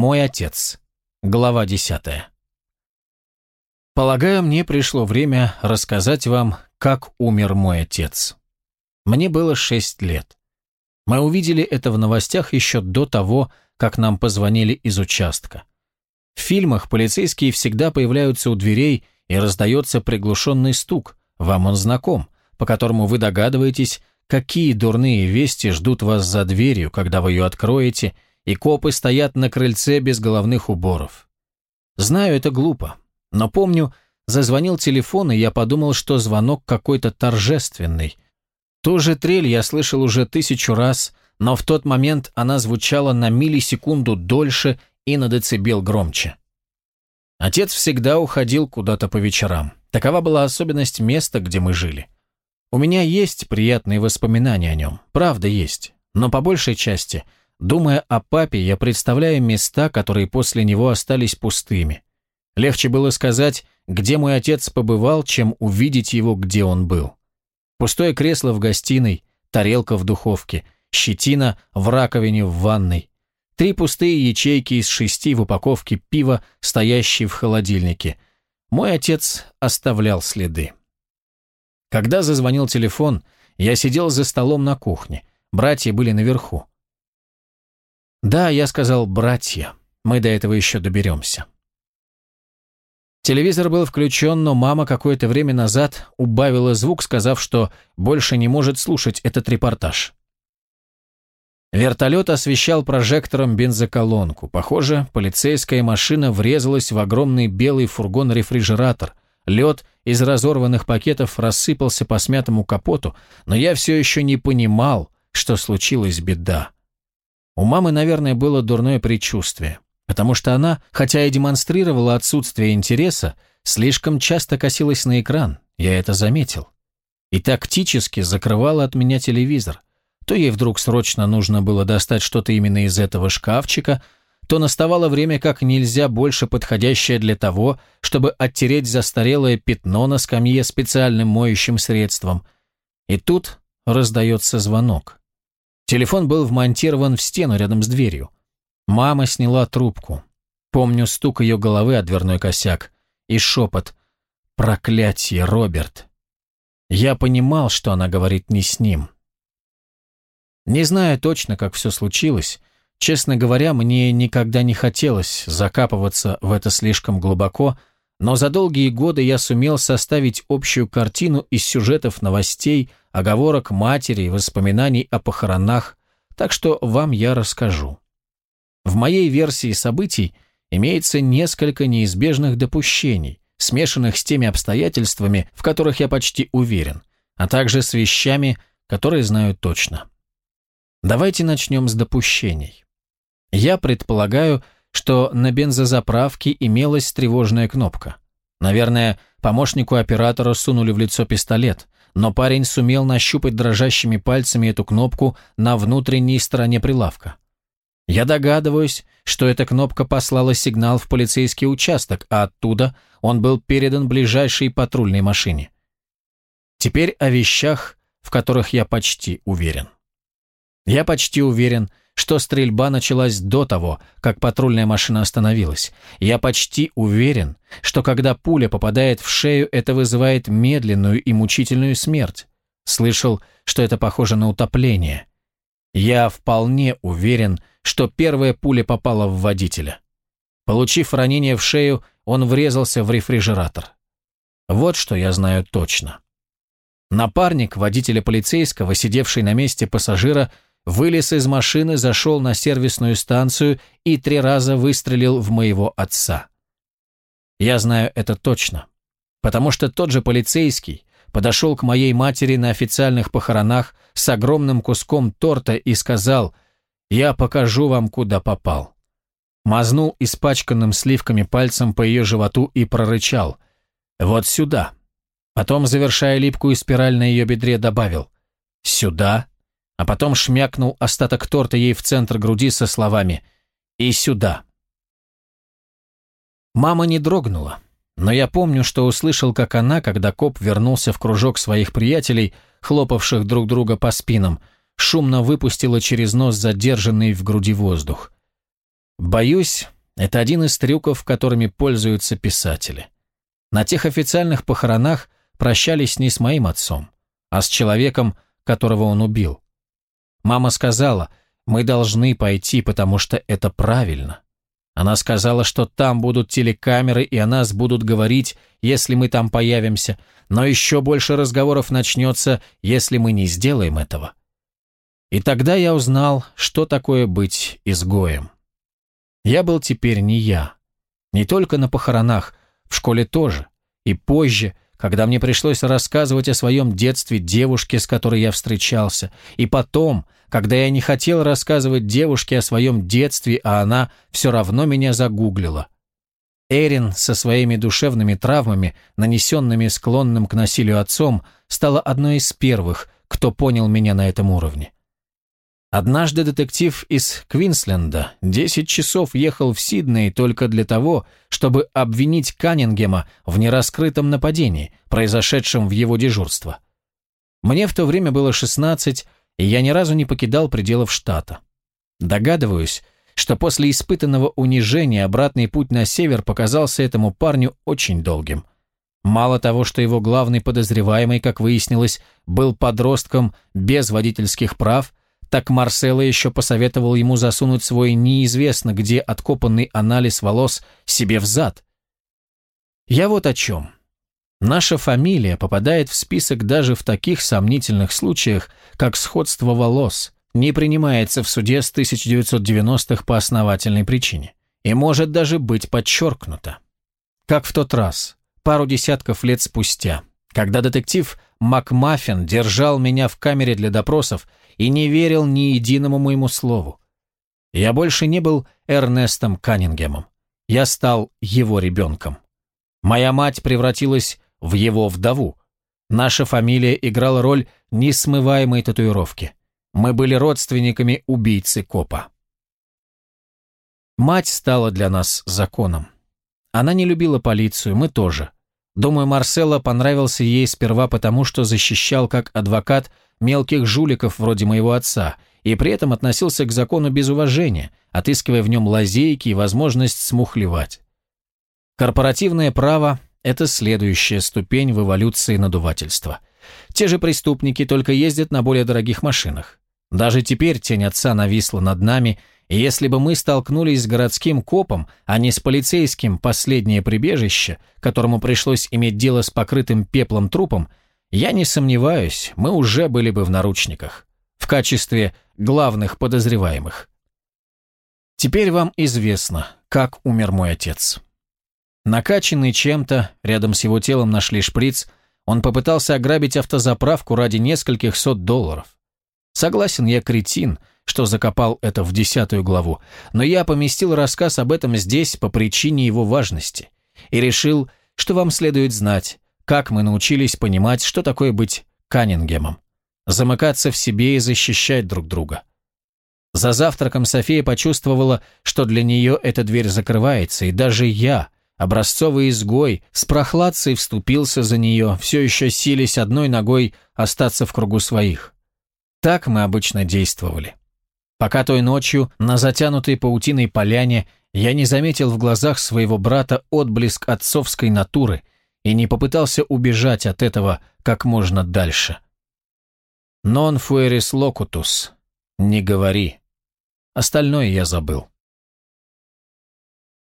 Мой отец. Глава десятая. Полагаю, мне пришло время рассказать вам, как умер мой отец. Мне было шесть лет. Мы увидели это в новостях еще до того, как нам позвонили из участка. В фильмах полицейские всегда появляются у дверей и раздается приглушенный стук, вам он знаком, по которому вы догадываетесь, какие дурные вести ждут вас за дверью, когда вы ее откроете, и копы стоят на крыльце без головных уборов. Знаю, это глупо, но помню, зазвонил телефон, и я подумал, что звонок какой-то торжественный – Ту же трель я слышал уже тысячу раз, но в тот момент она звучала на миллисекунду дольше и на децибел громче. Отец всегда уходил куда-то по вечерам. Такова была особенность места, где мы жили. У меня есть приятные воспоминания о нем, правда есть, но по большей части, думая о папе, я представляю места, которые после него остались пустыми. Легче было сказать, где мой отец побывал, чем увидеть его, где он был. Пустое кресло в гостиной, тарелка в духовке, щетина в раковине в ванной. Три пустые ячейки из шести в упаковке пива, стоящие в холодильнике. Мой отец оставлял следы. Когда зазвонил телефон, я сидел за столом на кухне. Братья были наверху. Да, я сказал «братья». Мы до этого еще доберемся. Телевизор был включен, но мама какое-то время назад убавила звук, сказав, что больше не может слушать этот репортаж. Вертолет освещал прожектором бензоколонку. Похоже, полицейская машина врезалась в огромный белый фургон-рефрижератор. Лед из разорванных пакетов рассыпался по смятому капоту, но я все еще не понимал, что случилась беда. У мамы, наверное, было дурное предчувствие потому что она, хотя и демонстрировала отсутствие интереса, слишком часто косилась на экран, я это заметил. И тактически закрывала от меня телевизор. То ей вдруг срочно нужно было достать что-то именно из этого шкафчика, то наставало время как нельзя больше подходящее для того, чтобы оттереть застарелое пятно на скамье специальным моющим средством. И тут раздается звонок. Телефон был вмонтирован в стену рядом с дверью. Мама сняла трубку. Помню стук ее головы о дверной косяк и шепот «Проклятие, Роберт!». Я понимал, что она говорит не с ним. Не знаю точно, как все случилось. Честно говоря, мне никогда не хотелось закапываться в это слишком глубоко, но за долгие годы я сумел составить общую картину из сюжетов новостей, оговорок матери и воспоминаний о похоронах, так что вам я расскажу. В моей версии событий имеется несколько неизбежных допущений, смешанных с теми обстоятельствами, в которых я почти уверен, а также с вещами, которые знаю точно. Давайте начнем с допущений. Я предполагаю, что на бензозаправке имелась тревожная кнопка. Наверное, помощнику оператора сунули в лицо пистолет, но парень сумел нащупать дрожащими пальцами эту кнопку на внутренней стороне прилавка. Я догадываюсь, что эта кнопка послала сигнал в полицейский участок, а оттуда он был передан ближайшей патрульной машине. Теперь о вещах, в которых я почти уверен. Я почти уверен, что стрельба началась до того, как патрульная машина остановилась. Я почти уверен, что когда пуля попадает в шею, это вызывает медленную и мучительную смерть. Слышал, что это похоже на утопление. Я вполне уверен, что первая пуля попала в водителя. Получив ранение в шею, он врезался в рефрижератор. Вот что я знаю точно. Напарник водителя полицейского, сидевший на месте пассажира, вылез из машины, зашел на сервисную станцию и три раза выстрелил в моего отца. Я знаю это точно, потому что тот же полицейский подошел к моей матери на официальных похоронах с огромным куском торта и сказал – я покажу вам, куда попал». Мазнул испачканным сливками пальцем по ее животу и прорычал. «Вот сюда». Потом, завершая липкую спираль на ее бедре, добавил «Сюда», а потом шмякнул остаток торта ей в центр груди со словами «И сюда». Мама не дрогнула, но я помню, что услышал, как она, когда коп вернулся в кружок своих приятелей, хлопавших друг друга по спинам, шумно выпустила через нос задержанный в груди воздух. Боюсь, это один из трюков, которыми пользуются писатели. На тех официальных похоронах прощались не с моим отцом, а с человеком, которого он убил. Мама сказала, мы должны пойти, потому что это правильно. Она сказала, что там будут телекамеры и о нас будут говорить, если мы там появимся, но еще больше разговоров начнется, если мы не сделаем этого. И тогда я узнал, что такое быть изгоем. Я был теперь не я. Не только на похоронах, в школе тоже. И позже, когда мне пришлось рассказывать о своем детстве девушке, с которой я встречался, и потом, когда я не хотел рассказывать девушке о своем детстве, а она все равно меня загуглила. Эрин со своими душевными травмами, нанесенными склонным к насилию отцом, стала одной из первых, кто понял меня на этом уровне. Однажды детектив из Квинсленда 10 часов ехал в Сидней только для того, чтобы обвинить Каннингема в нераскрытом нападении, произошедшем в его дежурство. Мне в то время было 16, и я ни разу не покидал пределов штата. Догадываюсь, что после испытанного унижения обратный путь на север показался этому парню очень долгим. Мало того, что его главный подозреваемый, как выяснилось, был подростком без водительских прав, так Марсело еще посоветовал ему засунуть свой неизвестно где откопанный анализ волос себе в зад. Я вот о чем. Наша фамилия попадает в список даже в таких сомнительных случаях, как сходство волос, не принимается в суде с 1990-х по основательной причине и может даже быть подчеркнуто. Как в тот раз, пару десятков лет спустя, когда детектив Макмаффин держал меня в камере для допросов и не верил ни единому моему слову. Я больше не был Эрнестом Каннингемом. Я стал его ребенком. Моя мать превратилась в его вдову. Наша фамилия играла роль несмываемой татуировки. Мы были родственниками убийцы копа. Мать стала для нас законом. Она не любила полицию, мы тоже. Думаю, Марсело понравился ей сперва потому, что защищал как адвокат мелких жуликов вроде моего отца, и при этом относился к закону без уважения, отыскивая в нем лазейки и возможность смухлевать. Корпоративное право – это следующая ступень в эволюции надувательства. Те же преступники только ездят на более дорогих машинах. Даже теперь тень отца нависла над нами, и если бы мы столкнулись с городским копом, а не с полицейским последнее прибежище, которому пришлось иметь дело с покрытым пеплом трупом, я не сомневаюсь, мы уже были бы в наручниках, в качестве главных подозреваемых. Теперь вам известно, как умер мой отец. Накачанный чем-то, рядом с его телом нашли шприц, он попытался ограбить автозаправку ради нескольких сот долларов. Согласен, я кретин, что закопал это в десятую главу, но я поместил рассказ об этом здесь по причине его важности и решил, что вам следует знать, как мы научились понимать, что такое быть Каннингемом, замыкаться в себе и защищать друг друга. За завтраком София почувствовала, что для нее эта дверь закрывается, и даже я, образцовый изгой, с прохладцей вступился за нее, все еще сились одной ногой остаться в кругу своих. Так мы обычно действовали. Пока той ночью на затянутой паутиной поляне я не заметил в глазах своего брата отблеск отцовской натуры – и не попытался убежать от этого как можно дальше. «Non fueris locutus» — «не говори». Остальное я забыл.